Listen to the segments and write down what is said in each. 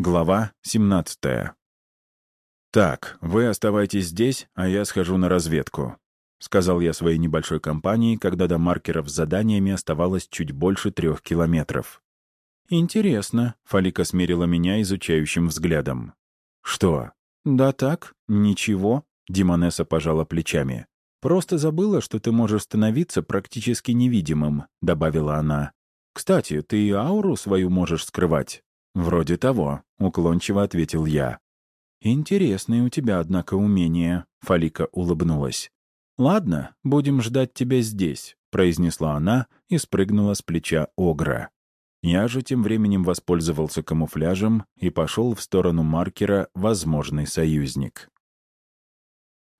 Глава 17. «Так, вы оставайтесь здесь, а я схожу на разведку», — сказал я своей небольшой компании, когда до маркеров с заданиями оставалось чуть больше трех километров. «Интересно», — Фалика смерила меня изучающим взглядом. «Что?» «Да так, ничего», — Димонеса пожала плечами. «Просто забыла, что ты можешь становиться практически невидимым», — добавила она. «Кстати, ты и ауру свою можешь скрывать?» «Вроде того», — уклончиво ответил я. «Интересное у тебя, однако, умение», — Фалика улыбнулась. «Ладно, будем ждать тебя здесь», — произнесла она и спрыгнула с плеча Огра. Я же тем временем воспользовался камуфляжем и пошел в сторону маркера «Возможный союзник».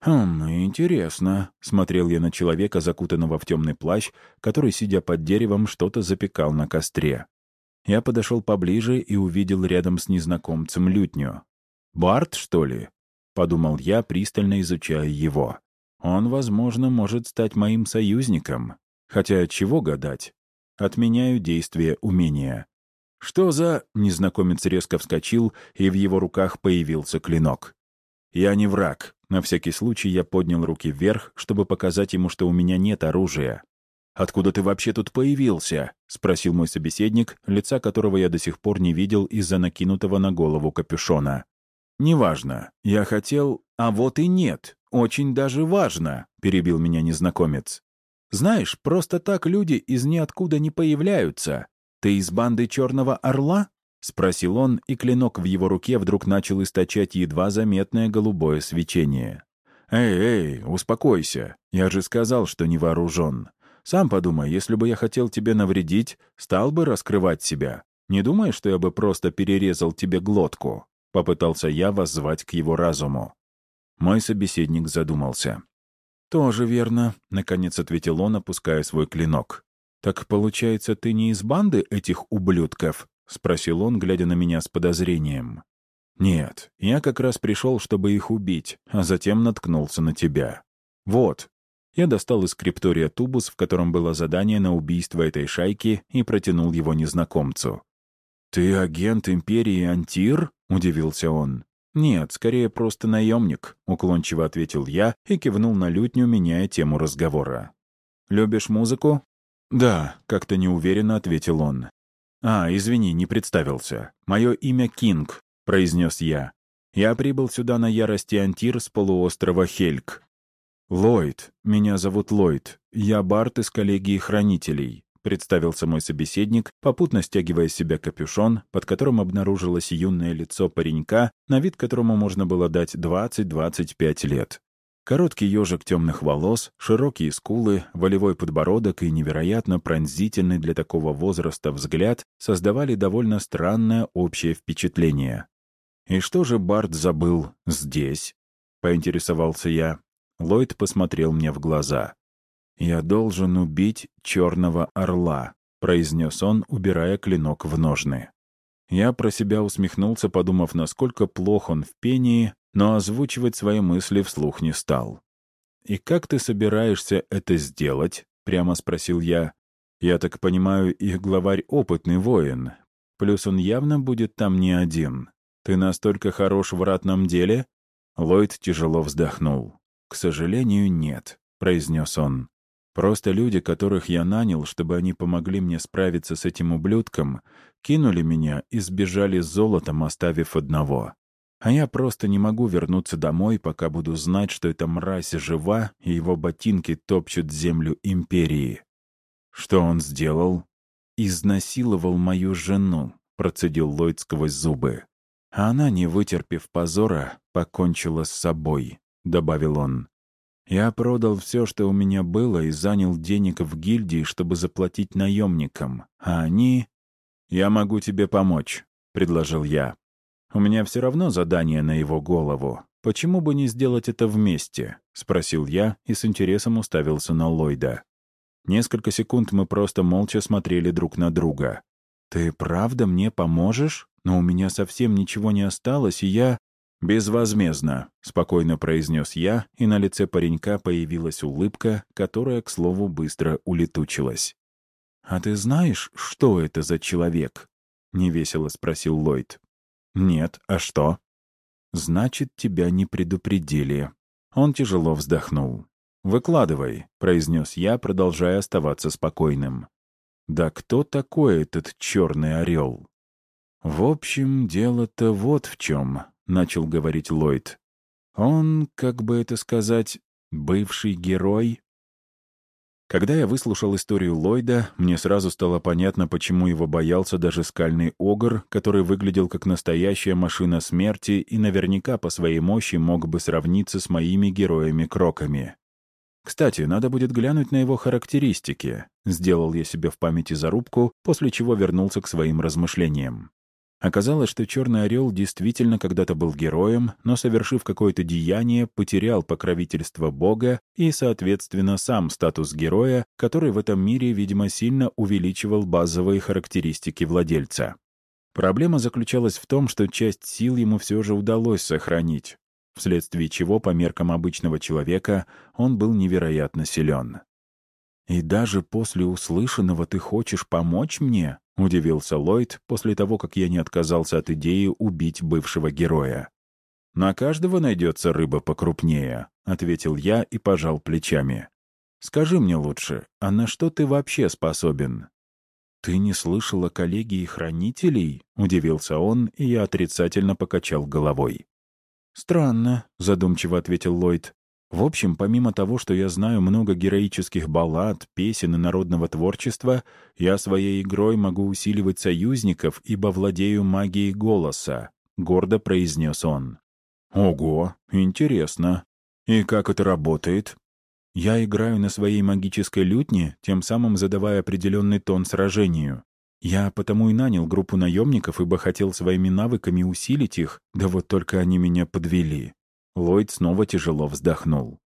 «Хм, интересно», — смотрел я на человека, закутанного в темный плащ, который, сидя под деревом, что-то запекал на костре. Я подошел поближе и увидел рядом с незнакомцем лютню. «Барт, что ли?» — подумал я, пристально изучая его. «Он, возможно, может стать моим союзником. Хотя чего гадать? Отменяю действие умения». «Что за...» — незнакомец резко вскочил, и в его руках появился клинок. «Я не враг». На всякий случай я поднял руки вверх, чтобы показать ему, что у меня нет оружия. «Откуда ты вообще тут появился?» — спросил мой собеседник, лица которого я до сих пор не видел из-за накинутого на голову капюшона. «Неважно. Я хотел... А вот и нет. Очень даже важно», — перебил меня незнакомец. «Знаешь, просто так люди из ниоткуда не появляются. Ты из банды Черного Орла?» — спросил он, и клинок в его руке вдруг начал источать едва заметное голубое свечение. «Эй, эй, успокойся. Я же сказал, что не вооружен. Сам подумай, если бы я хотел тебе навредить, стал бы раскрывать себя. Не думай, что я бы просто перерезал тебе глотку?» Попытался я воззвать к его разуму. Мой собеседник задумался. «Тоже верно», — наконец ответил он, опуская свой клинок. «Так, получается, ты не из банды этих ублюдков?» — спросил он, глядя на меня с подозрением. «Нет, я как раз пришел, чтобы их убить, а затем наткнулся на тебя. Вот, я достал из криптория тубус, в котором было задание на убийство этой шайки, и протянул его незнакомцу. «Ты агент Империи Антир?» — удивился он. «Нет, скорее просто наемник», — уклончиво ответил я и кивнул на лютню, меняя тему разговора. «Любишь музыку?» «Да», — как-то неуверенно ответил он. «А, извини, не представился. Мое имя Кинг», — произнес я. «Я прибыл сюда на ярости Антир с полуострова Хельк. «Ллойд. Меня зовут Ллойд. Я Барт из коллегии хранителей», — представился мой собеседник, попутно стягивая с себя капюшон, под которым обнаружилось юное лицо паренька, на вид которому можно было дать 20-25 лет. Короткий ежик темных волос, широкие скулы, волевой подбородок и невероятно пронзительный для такого возраста взгляд создавали довольно странное общее впечатление. «И что же Барт забыл здесь?» — поинтересовался я. Ллойд посмотрел мне в глаза. «Я должен убить черного орла», — произнес он, убирая клинок в ножны. Я про себя усмехнулся, подумав, насколько плох он в пении, но озвучивать свои мысли вслух не стал. «И как ты собираешься это сделать?» — прямо спросил я. «Я так понимаю, их главарь — опытный воин. Плюс он явно будет там не один. Ты настолько хорош в ратном деле?» Ллойд тяжело вздохнул. «К сожалению, нет», — произнес он. «Просто люди, которых я нанял, чтобы они помогли мне справиться с этим ублюдком, кинули меня и сбежали с золотом, оставив одного. А я просто не могу вернуться домой, пока буду знать, что эта мразь жива, и его ботинки топчут землю Империи». «Что он сделал?» «Изнасиловал мою жену», — процедил Ллойд сквозь зубы. А она, не вытерпев позора, покончила с собой. — добавил он. «Я продал все, что у меня было, и занял денег в гильдии, чтобы заплатить наемникам. А они...» «Я могу тебе помочь», — предложил я. «У меня все равно задание на его голову. Почему бы не сделать это вместе?» — спросил я и с интересом уставился на Ллойда. Несколько секунд мы просто молча смотрели друг на друга. «Ты правда мне поможешь? Но у меня совсем ничего не осталось, и я...» «Безвозмездно», — спокойно произнес я, и на лице паренька появилась улыбка, которая, к слову, быстро улетучилась. «А ты знаешь, что это за человек?» — невесело спросил Ллойд. «Нет, а что?» «Значит, тебя не предупредили». Он тяжело вздохнул. «Выкладывай», — произнес я, продолжая оставаться спокойным. «Да кто такой этот черный орел?» «В общем, дело-то вот в чем», — начал говорить Ллойд. «Он, как бы это сказать, бывший герой?» Когда я выслушал историю Ллойда, мне сразу стало понятно, почему его боялся даже скальный огр, который выглядел как настоящая машина смерти и наверняка по своей мощи мог бы сравниться с моими героями-кроками. Кстати, надо будет глянуть на его характеристики. Сделал я себе в памяти зарубку, после чего вернулся к своим размышлениям. Оказалось, что Черный Орел действительно когда-то был героем, но, совершив какое-то деяние, потерял покровительство Бога и, соответственно, сам статус героя, который в этом мире, видимо, сильно увеличивал базовые характеристики владельца. Проблема заключалась в том, что часть сил ему все же удалось сохранить, вследствие чего, по меркам обычного человека, он был невероятно силен. «И даже после услышанного ты хочешь помочь мне?» — удивился Ллойд после того, как я не отказался от идеи убить бывшего героя. «На каждого найдется рыба покрупнее», — ответил я и пожал плечами. «Скажи мне лучше, а на что ты вообще способен?» «Ты не слышал о коллегии хранителей?» — удивился он, и я отрицательно покачал головой. «Странно», — задумчиво ответил Ллойд. В общем, помимо того, что я знаю много героических баллад, песен и народного творчества, я своей игрой могу усиливать союзников, ибо владею магией голоса», — гордо произнес он. «Ого, интересно. И как это работает?» «Я играю на своей магической лютне, тем самым задавая определенный тон сражению. Я потому и нанял группу наемников, ибо хотел своими навыками усилить их, да вот только они меня подвели. Ллойд снова тяжело вздохнул.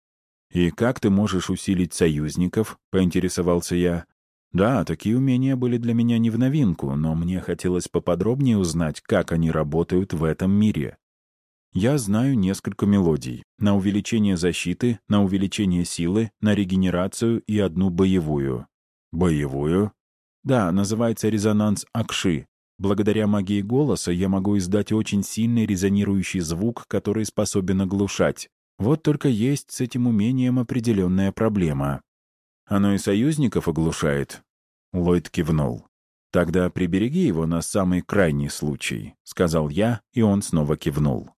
«И как ты можешь усилить союзников?» — поинтересовался я. «Да, такие умения были для меня не в новинку, но мне хотелось поподробнее узнать, как они работают в этом мире. Я знаю несколько мелодий. На увеличение защиты, на увеличение силы, на регенерацию и одну боевую. Боевую? Да, называется резонанс Акши. Благодаря магии голоса я могу издать очень сильный резонирующий звук, который способен оглушать. Вот только есть с этим умением определенная проблема. Оно и союзников оглушает. Ллойд кивнул. «Тогда прибереги его на самый крайний случай», — сказал я, и он снова кивнул.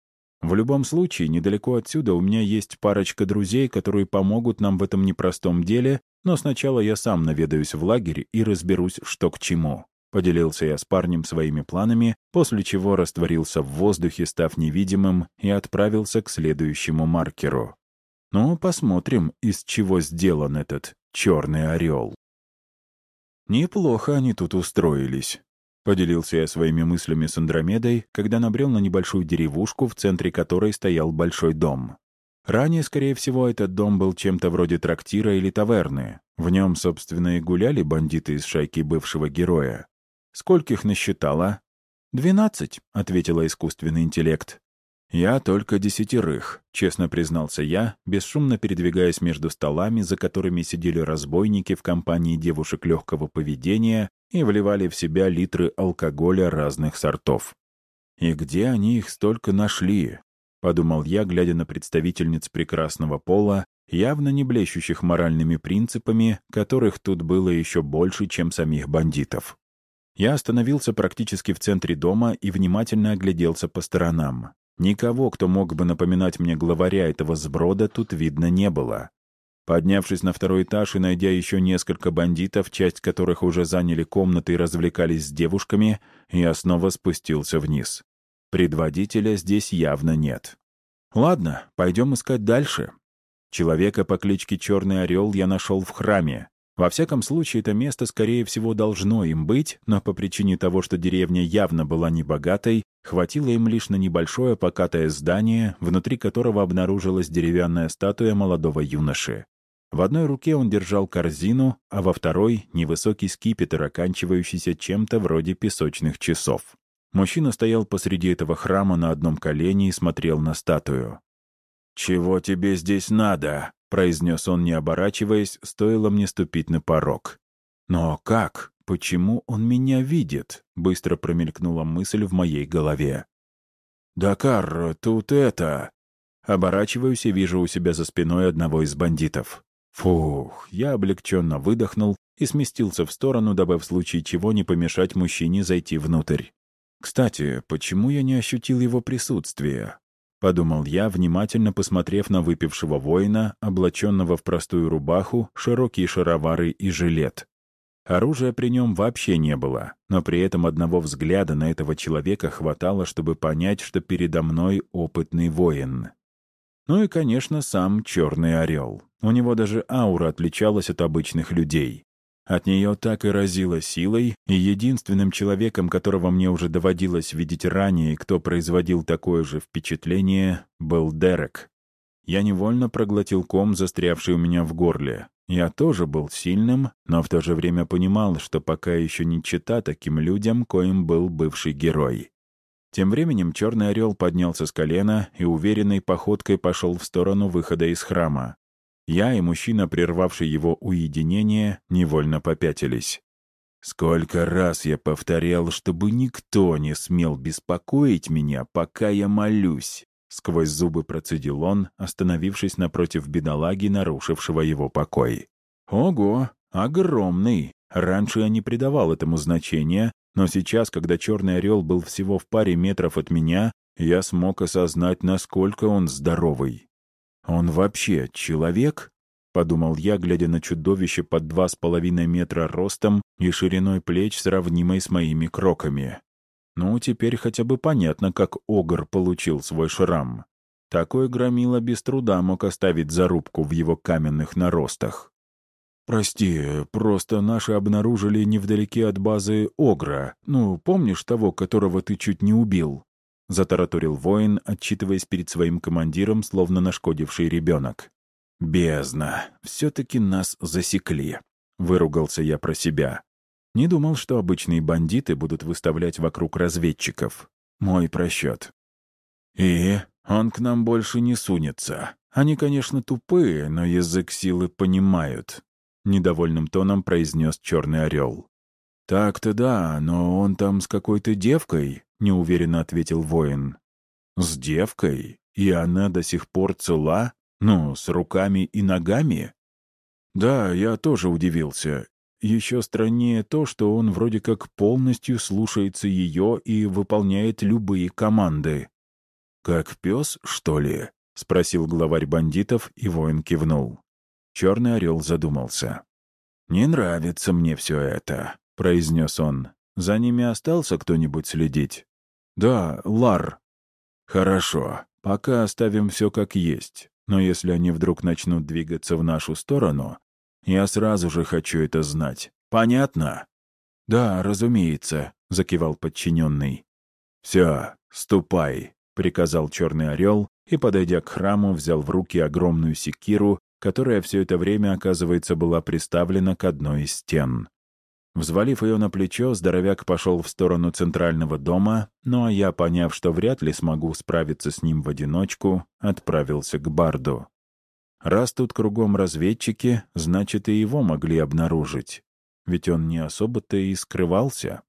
«В любом случае, недалеко отсюда у меня есть парочка друзей, которые помогут нам в этом непростом деле, но сначала я сам наведаюсь в лагерь и разберусь, что к чему». Поделился я с парнем своими планами, после чего растворился в воздухе, став невидимым, и отправился к следующему маркеру. Ну, посмотрим, из чего сделан этот черный орел. Неплохо они тут устроились. Поделился я своими мыслями с Андромедой, когда набрел на небольшую деревушку, в центре которой стоял большой дом. Ранее, скорее всего, этот дом был чем-то вроде трактира или таверны. В нем, собственно, и гуляли бандиты из шайки бывшего героя. «Скольких насчитала?» «Двенадцать», — ответила искусственный интеллект. «Я только десятерых», — честно признался я, бесшумно передвигаясь между столами, за которыми сидели разбойники в компании девушек легкого поведения и вливали в себя литры алкоголя разных сортов. «И где они их столько нашли?» — подумал я, глядя на представительниц прекрасного пола, явно не блещущих моральными принципами, которых тут было еще больше, чем самих бандитов. Я остановился практически в центре дома и внимательно огляделся по сторонам. Никого, кто мог бы напоминать мне главаря этого сброда, тут видно не было. Поднявшись на второй этаж и найдя еще несколько бандитов, часть которых уже заняли комнаты и развлекались с девушками, я снова спустился вниз. Предводителя здесь явно нет. Ладно, пойдем искать дальше. Человека по кличке Черный Орел я нашел в храме. Во всяком случае, это место, скорее всего, должно им быть, но по причине того, что деревня явно была небогатой, хватило им лишь на небольшое покатое здание, внутри которого обнаружилась деревянная статуя молодого юноши. В одной руке он держал корзину, а во второй — невысокий скипетр, оканчивающийся чем-то вроде песочных часов. Мужчина стоял посреди этого храма на одном колене и смотрел на статую. «Чего тебе здесь надо?» — произнес он, не оборачиваясь, стоило мне ступить на порог. «Но как? Почему он меня видит?» — быстро промелькнула мысль в моей голове. «Дакар, тут это...» Оборачиваюсь и вижу у себя за спиной одного из бандитов. Фух, я облегченно выдохнул и сместился в сторону, дабы в случае чего не помешать мужчине зайти внутрь. Кстати, почему я не ощутил его присутствие? Подумал я, внимательно посмотрев на выпившего воина, облаченного в простую рубаху, широкие шаровары и жилет. Оружия при нем вообще не было, но при этом одного взгляда на этого человека хватало, чтобы понять, что передо мной опытный воин. Ну и, конечно, сам Черный Орел. У него даже аура отличалась от обычных людей. От нее так и разило силой, и единственным человеком, которого мне уже доводилось видеть ранее, кто производил такое же впечатление, был Дерек. Я невольно проглотил ком, застрявший у меня в горле. Я тоже был сильным, но в то же время понимал, что пока еще не чита таким людям, коим был бывший герой. Тем временем Черный Орел поднялся с колена и уверенной походкой пошел в сторону выхода из храма. Я и мужчина, прервавший его уединение, невольно попятились. Сколько раз я повторял, чтобы никто не смел беспокоить меня, пока я молюсь. Сквозь зубы процедил он, остановившись напротив бедолаги, нарушившего его покой. «Ого, огромный!» Раньше я не придавал этому значения, но сейчас, когда черный орел был всего в паре метров от меня, я смог осознать, насколько он здоровый. «Он вообще человек?» — подумал я, глядя на чудовище под два с половиной метра ростом и шириной плеч, сравнимой с моими кроками. Ну, теперь хотя бы понятно, как Огр получил свой шрам. Такой громила без труда мог оставить зарубку в его каменных наростах. «Прости, просто наши обнаружили невдалеке от базы Огра. Ну, помнишь того, которого ты чуть не убил?» Затараторил воин, отчитываясь перед своим командиром, словно нашкодивший ребенок. «Бездна! Все-таки нас засекли!» — выругался я про себя. Не думал, что обычные бандиты будут выставлять вокруг разведчиков. Мой просчет. И он к нам больше не сунется. Они, конечно, тупые, но язык силы понимают. Недовольным тоном произнес Черный Орел. «Так-то да, но он там с какой-то девкой», — неуверенно ответил воин. «С девкой? И она до сих пор цела? Ну, с руками и ногами?» «Да, я тоже удивился. Еще страннее то, что он вроде как полностью слушается ее и выполняет любые команды. «Как пес, что ли?» — спросил главарь бандитов, и воин кивнул. Черный орел задумался. «Не нравится мне все это», — произнес он. «За ними остался кто-нибудь следить?» «Да, Лар». «Хорошо, пока оставим все как есть. Но если они вдруг начнут двигаться в нашу сторону, я сразу же хочу это знать. Понятно?» «Да, разумеется», — закивал подчиненный. «Все, ступай», — приказал Черный Орел и, подойдя к храму, взял в руки огромную секиру, которая все это время, оказывается, была приставлена к одной из стен. Взвалив ее на плечо, здоровяк пошел в сторону центрального дома, ну а я, поняв, что вряд ли смогу справиться с ним в одиночку, отправился к Барду. Раз тут кругом разведчики, значит, и его могли обнаружить. Ведь он не особо-то и скрывался.